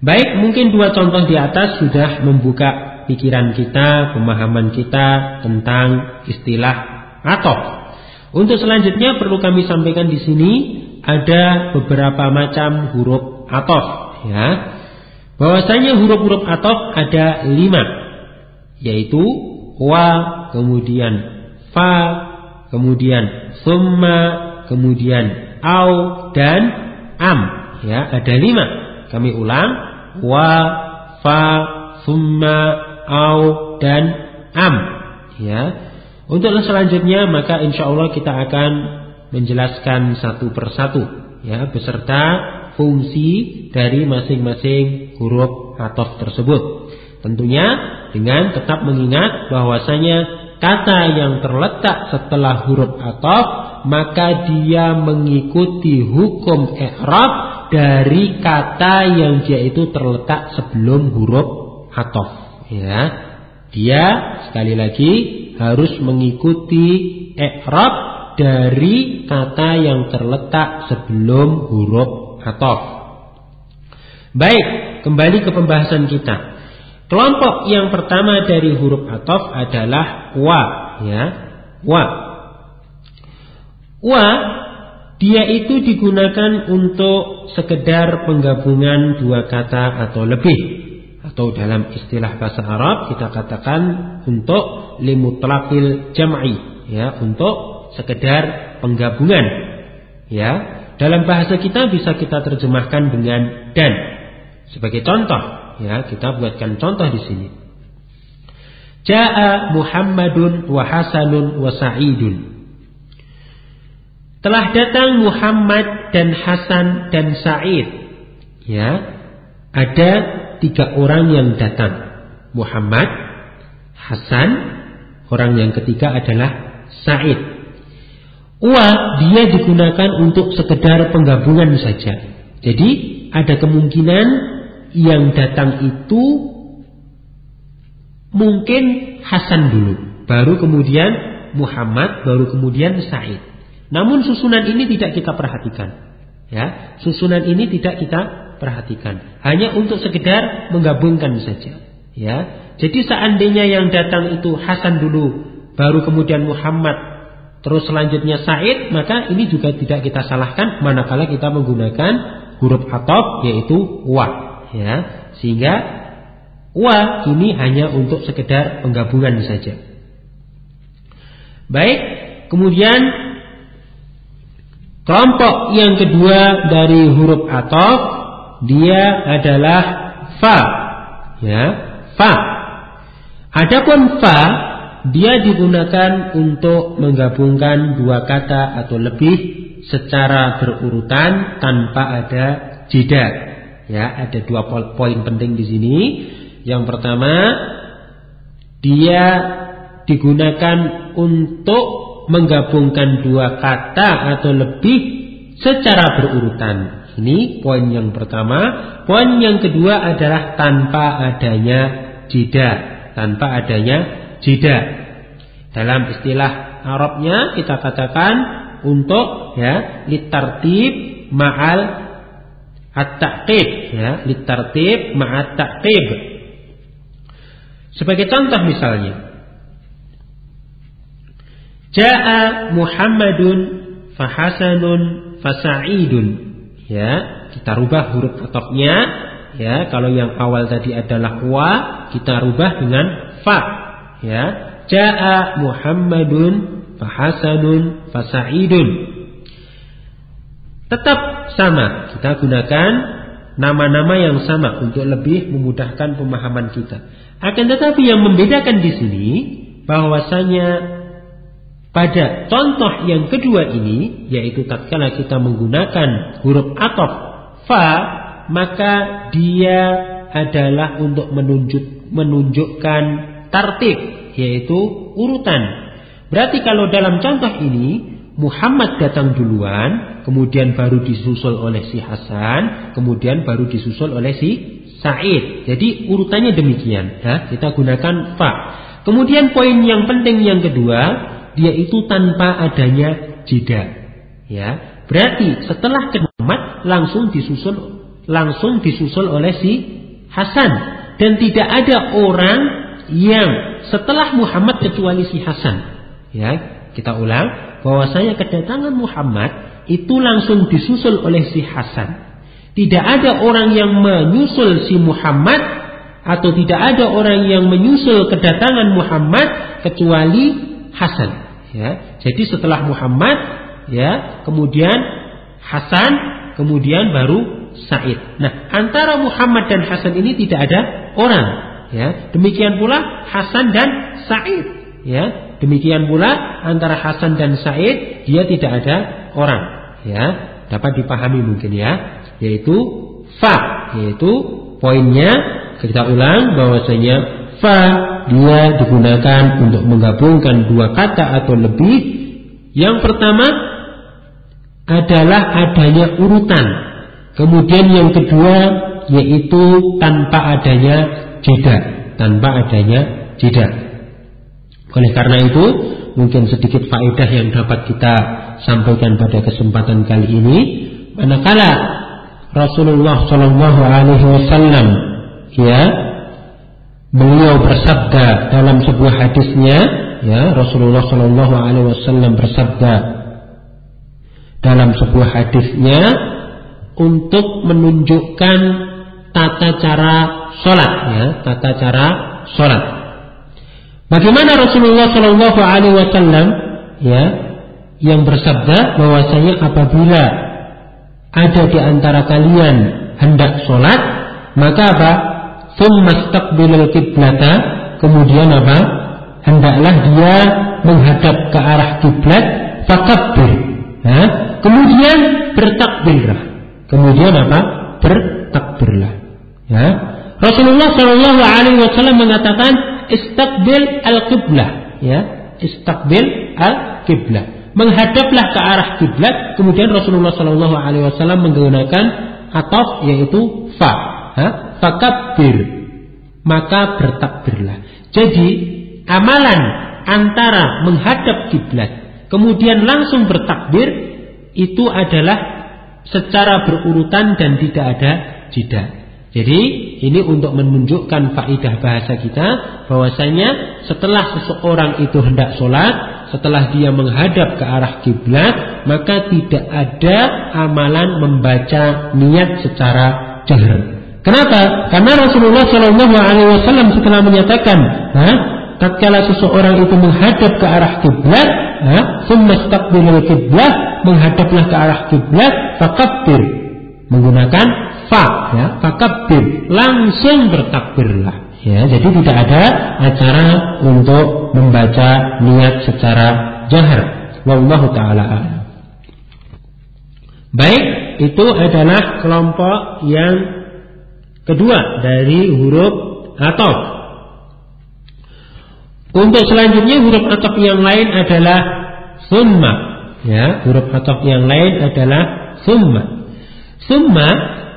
Baik, mungkin dua contoh di atas sudah membuka pikiran kita, pemahaman kita tentang istilah atof. Untuk selanjutnya perlu kami sampaikan di sini ada beberapa macam huruf atof, ya. Bahwasanya huruf-huruf atof ada lima, yaitu wa, kemudian fa, kemudian summa, kemudian au dan am, ya ada lima. Kami ulang, wa, fa, summa, au, dan am. Ya. Untuk selanjutnya maka insya Allah kita akan menjelaskan satu persatu ya beserta fungsi dari masing-masing huruf atof tersebut. Tentunya dengan tetap mengingat bahwasanya kata yang terletak setelah huruf atof maka dia mengikuti hukum i'rab dari kata yang dia itu terletak sebelum huruf atof. Ya, dia sekali lagi harus mengikuti i'rab dari kata yang terletak sebelum huruf atof. Baik, kembali ke pembahasan kita. Kelompok yang pertama dari huruf atof adalah wa, ya, wa. Wa dia itu digunakan untuk sekedar penggabungan dua kata atau lebih. Atau dalam istilah bahasa Arab kita katakan untuk limutlaqil jam'i ya untuk sekedar penggabungan ya. Dalam bahasa kita bisa kita terjemahkan dengan dan. Sebagai contoh ya kita buatkan contoh di sini. Ja'a Muhammadun wa Hasanun wa Sa'idun telah datang Muhammad dan Hasan dan Sa'id. Ya, ada tiga orang yang datang. Muhammad, Hasan, orang yang ketiga adalah Sa'id. Wa dia digunakan untuk sekedar penggabungan saja. Jadi ada kemungkinan yang datang itu mungkin Hasan dulu, baru kemudian Muhammad, baru kemudian Sa'id. Namun susunan ini tidak kita perhatikan. Ya, susunan ini tidak kita perhatikan. Hanya untuk sekedar menggabungkan saja. Ya, jadi seandainya yang datang itu Hasan dulu, baru kemudian Muhammad, terus selanjutnya Said, maka ini juga tidak kita salahkan manakala kita menggunakan huruf atop yaitu wa. Ya, sehingga wa ini hanya untuk sekedar penggabungan saja. Baik, kemudian Kelompok yang kedua dari huruf atof dia adalah fa. Ya, fa. Adapun fa dia digunakan untuk menggabungkan dua kata atau lebih secara berurutan tanpa ada jeda. Ya, ada dua poin penting di sini. Yang pertama, dia digunakan untuk menggabungkan dua kata atau lebih secara berurutan. Ini poin yang pertama. Poin yang kedua adalah tanpa adanya jeda, tanpa adanya jeda. Dalam istilah Arabnya kita katakan untuk ya litartib ma'al at-taqib ya litartib ma'at taqib. Sebagai contoh misalnya Ja'a Muhammadun fahasanun fasa'idun. Ya, kita rubah huruf atofnya. Ya, kalau yang awal tadi adalah wa, kita rubah dengan fa. Ya, Ja'a Muhammadun fahasanun fasa'idun. Tetap sama, kita gunakan nama-nama yang sama untuk lebih memudahkan pemahaman kita. Akan tetapi yang membedakan di sini bahwasanya pada contoh yang kedua ini, yaitu tatkala kita menggunakan huruf atof fa, maka dia adalah untuk menunjuk menunjukkan tartib, yaitu urutan. Berarti kalau dalam contoh ini Muhammad datang duluan, kemudian baru disusul oleh si Hasan, kemudian baru disusul oleh si Said. Jadi urutannya demikian. Ya, kita gunakan fa. Kemudian poin yang penting yang kedua, dia itu tanpa adanya jeda. Ya, berarti setelah kemat langsung disusul langsung disusul oleh si Hasan dan tidak ada orang yang setelah Muhammad kecuali si Hasan. Ya, kita ulang bahwasanya kedatangan Muhammad itu langsung disusul oleh si Hasan. Tidak ada orang yang menyusul si Muhammad atau tidak ada orang yang menyusul kedatangan Muhammad kecuali Hasan. Ya, jadi setelah Muhammad, ya, kemudian Hasan, kemudian baru Said. Nah, antara Muhammad dan Hasan ini tidak ada orang. Ya, demikian pula Hasan dan Said. Ya, demikian pula antara Hasan dan Said dia tidak ada orang. Ya, dapat dipahami mungkin ya, yaitu fa, yaitu poinnya kita ulang bahwasanya fa dia digunakan untuk menggabungkan dua kata atau lebih. Yang pertama adalah adanya urutan Kemudian yang kedua yaitu tanpa adanya jeda, tanpa adanya jeda. Oleh karena itu, mungkin sedikit faedah yang dapat kita sampaikan pada kesempatan kali ini, manakala Rasulullah Shallallahu Alaihi Wasallam ya beliau bersabda dalam sebuah hadisnya ya Rasulullah Shallallahu Alaihi Wasallam bersabda dalam sebuah hadisnya untuk menunjukkan tata cara sholat ya tata cara sholat. Bagaimana Rasulullah Shallallahu Alaihi Wasallam ya yang bersabda bahwasanya apabila ada di antara kalian hendak sholat maka apa Thumma kiblata kemudian apa hendaklah dia menghadap ke arah kiblat fakabbir ya. kemudian bertakbirlah Kemudian apa? Bertakbirlah. Ya. Rasulullah Shallallahu Alaihi Wasallam mengatakan istakbil al kiblah. Ya, istakbil al kiblah. Menghadaplah ke arah kiblat. Kemudian Rasulullah Shallallahu Alaihi Wasallam menggunakan atau yaitu fa. Ha? Fakabir. Maka bertakbirlah. Jadi amalan antara menghadap kiblat kemudian langsung bertakbir itu adalah secara berurutan dan tidak ada jeda. Jadi ini untuk menunjukkan faidah bahasa kita bahwasanya setelah seseorang itu hendak sholat, setelah dia menghadap ke arah kiblat, maka tidak ada amalan membaca niat secara jahar. Kenapa? Karena Rasulullah Shallallahu Alaihi Wasallam setelah menyatakan, tatkala seseorang itu menghadap ke arah kiblat, summa kiblat, menghadaplah ke arah kiblat, fakabbir. Menggunakan fa ya fakabbir. Langsung bertakbirlah ya. Jadi tidak ada acara untuk membaca niat secara jahar. Wallahu taala baik itu adalah kelompok yang kedua dari huruf atau untuk selanjutnya huruf atop yang lain adalah summa ya huruf atop yang lain adalah summa. Summa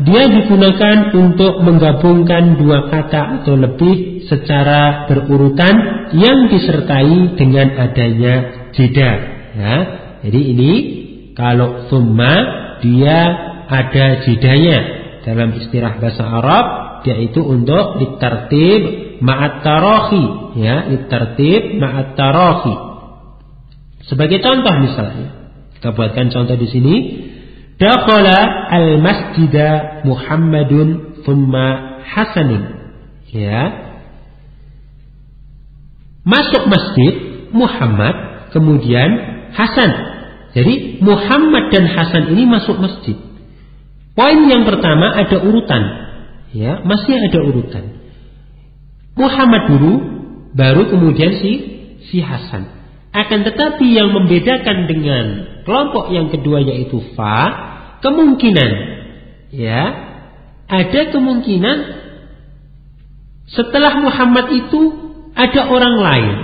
dia digunakan untuk menggabungkan dua kata atau lebih secara berurutan yang disertai dengan adanya jeda. Ya. Jadi ini kalau summa dia ada jedanya dalam istilah bahasa Arab yaitu untuk ditertib ma'at tarahi ya ditertib ma'at tarahi sebagai contoh misalnya kita buatkan contoh di sini Dakhala al-masjida Muhammadun thumma Hasanun. Ya. Masuk masjid Muhammad kemudian Hasan. Jadi Muhammad dan Hasan ini masuk masjid. Poin yang pertama ada urutan. Ya, masih ada urutan. Muhammad dulu baru kemudian si si Hasan. Akan tetapi yang membedakan dengan kelompok yang kedua yaitu fa kemungkinan ya ada kemungkinan setelah Muhammad itu ada orang lain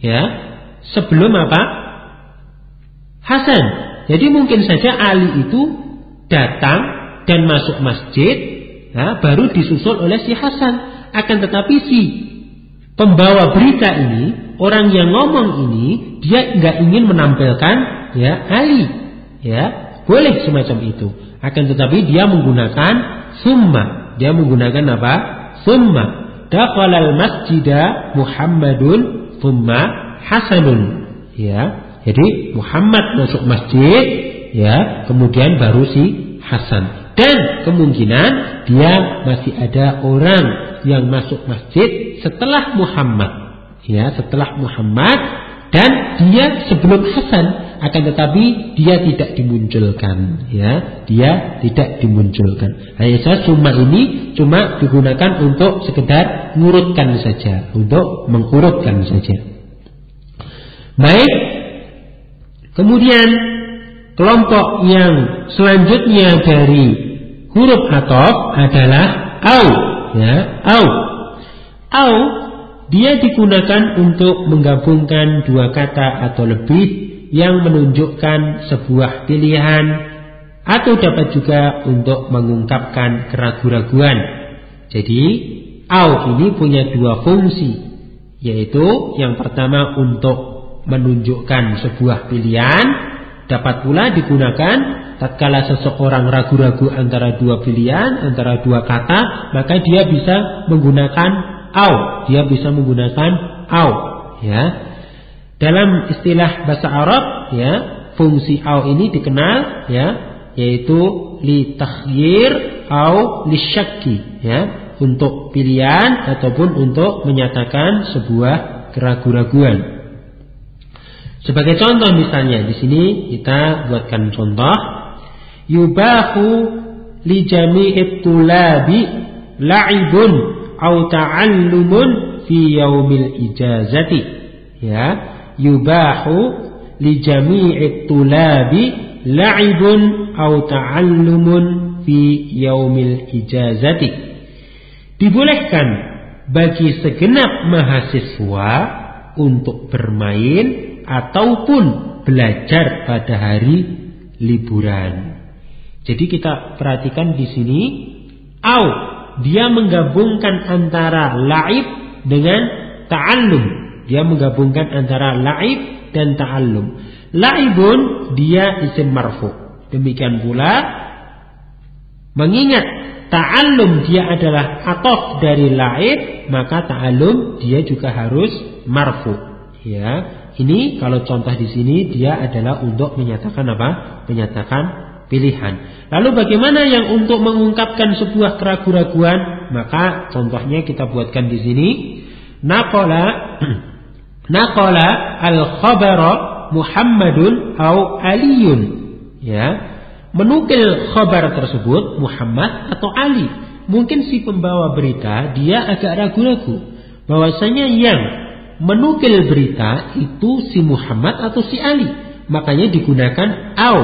ya sebelum apa Hasan jadi mungkin saja Ali itu datang dan masuk masjid ya, baru disusul oleh si Hasan akan tetapi si pembawa berita ini orang yang ngomong ini dia nggak ingin menampilkan ya Ali ya boleh semacam itu. Akan tetapi dia menggunakan summa. Dia menggunakan apa? Summa. Dakhalal masjida Muhammadun summa Hasanun. Ya. Jadi Muhammad masuk masjid, ya, kemudian baru si Hasan. Dan kemungkinan dia masih ada orang yang masuk masjid setelah Muhammad. Ya, setelah Muhammad dan dia sebelum Hasan. Akan tetapi dia tidak dimunculkan. Ya dia tidak dimunculkan. Hanya saja cuma ini cuma digunakan untuk sekedar ngurutkan saja untuk mengurutkan saja. Baik. Kemudian kelompok yang selanjutnya dari huruf atof adalah au ya au au dia digunakan untuk menggabungkan dua kata atau lebih yang menunjukkan sebuah pilihan atau dapat juga untuk mengungkapkan keraguan-raguan. Jadi, au ini punya dua fungsi, yaitu yang pertama untuk menunjukkan sebuah pilihan, dapat pula digunakan tatkala seseorang ragu-ragu antara dua pilihan, antara dua kata, maka dia bisa menggunakan au, dia bisa menggunakan au, ya. Dalam istilah bahasa Arab, ya, fungsi au ini dikenal, ya, yaitu li takhyir au li syakki, ya, untuk pilihan ataupun untuk menyatakan sebuah keraguan-raguan. Sebagai contoh misalnya di sini kita buatkan contoh. Yubahu li jami'it tulabi la'ibun au ta'allumun fi yaumil ijazati. Ya yubahu li jami'i tulabi la'ibun au ta'allumun fi yaumil ijazati. Dibolehkan bagi segenap mahasiswa untuk bermain ataupun belajar pada hari liburan. Jadi kita perhatikan di sini au dia menggabungkan antara laib dengan ta'allum. Dia menggabungkan antara laib dan ta'allum. Laibun dia isim marfu. Demikian pula mengingat ta'allum dia adalah atof dari laib, maka ta'allum dia juga harus marfu. Ya, ini kalau contoh di sini dia adalah untuk menyatakan apa? Menyatakan pilihan. Lalu bagaimana yang untuk mengungkapkan sebuah keraguan-raguan? Maka contohnya kita buatkan di sini. Naqala Naqala al-khabara Muhammadun au Aliyun. Ya. Menukil khabar tersebut Muhammad atau Ali. Mungkin si pembawa berita dia agak ragu-ragu bahwasanya yang menukil berita itu si Muhammad atau si Ali. Makanya digunakan au,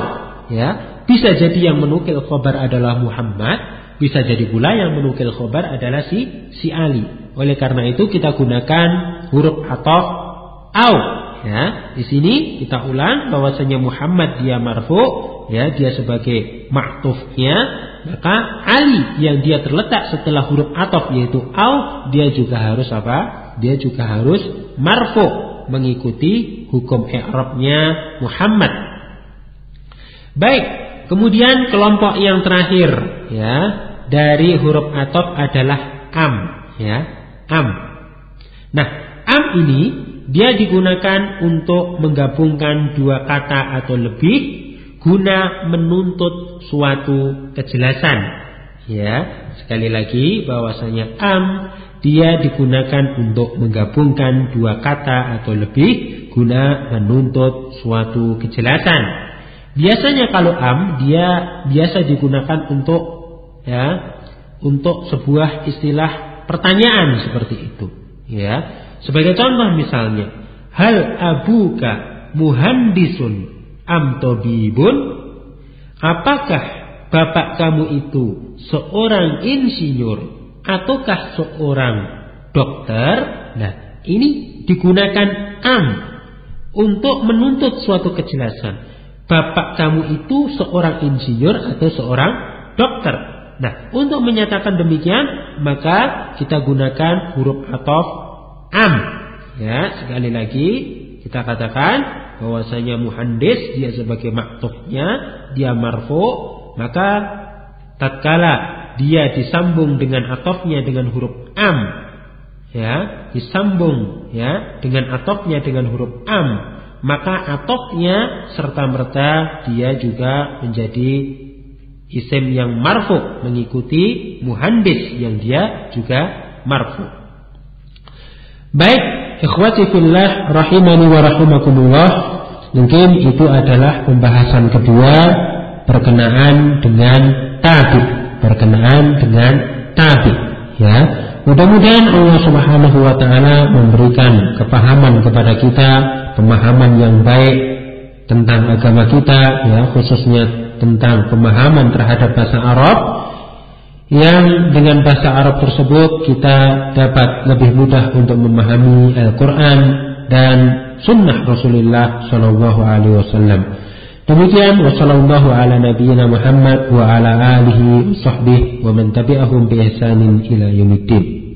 ya. Bisa jadi yang menukil khobar adalah Muhammad, bisa jadi pula yang menukil khobar adalah si si Ali. Oleh karena itu kita gunakan huruf atau au. Ya, di sini kita ulang bahwasanya Muhammad dia marfu, ya dia sebagai maktufnya, maka Ali yang dia terletak setelah huruf atof yaitu au, dia juga harus apa? Dia juga harus marfu mengikuti hukum i'rabnya Muhammad. Baik, Kemudian kelompok yang terakhir ya dari huruf atop adalah am ya am. Nah am ini dia digunakan untuk menggabungkan dua kata atau lebih guna menuntut suatu kejelasan ya sekali lagi bahwasanya am dia digunakan untuk menggabungkan dua kata atau lebih guna menuntut suatu kejelasan Biasanya kalau am dia biasa digunakan untuk ya untuk sebuah istilah pertanyaan seperti itu, ya. Sebagai contoh misalnya, hal abuka muhandisun am tobibun? Apakah bapak kamu itu seorang insinyur ataukah seorang dokter? Nah, ini digunakan am untuk menuntut suatu kejelasan bapak kamu itu seorang insinyur atau seorang dokter. Nah, untuk menyatakan demikian, maka kita gunakan huruf atof am. Ya, sekali lagi kita katakan bahwasanya muhandis dia sebagai maktufnya, dia marfu, maka tatkala dia disambung dengan atofnya dengan huruf am. Ya disambung ya dengan atofnya dengan huruf am. Maka atofnya serta merta dia juga menjadi isim yang marfu mengikuti muhandis yang dia juga marfu. Baik ikhwati fillah rahimani wa rahimakumullah. Mungkin itu adalah pembahasan kedua berkenaan dengan tabi berkenaan dengan tabi ya Mudah-mudahan Allah Subhanahu wa taala memberikan kepahaman kepada kita, pemahaman yang baik tentang agama kita ya, khususnya tentang pemahaman terhadap bahasa Arab yang dengan bahasa Arab tersebut kita dapat lebih mudah untuk memahami Al-Qur'an dan sunnah Rasulullah Shallallahu alaihi wasallam. Demikian wasallallahu ala nabiyyina Muhammad wa ala alihi sahbihi wa man tabi'ahum bi ihsanin ila yaumiddin.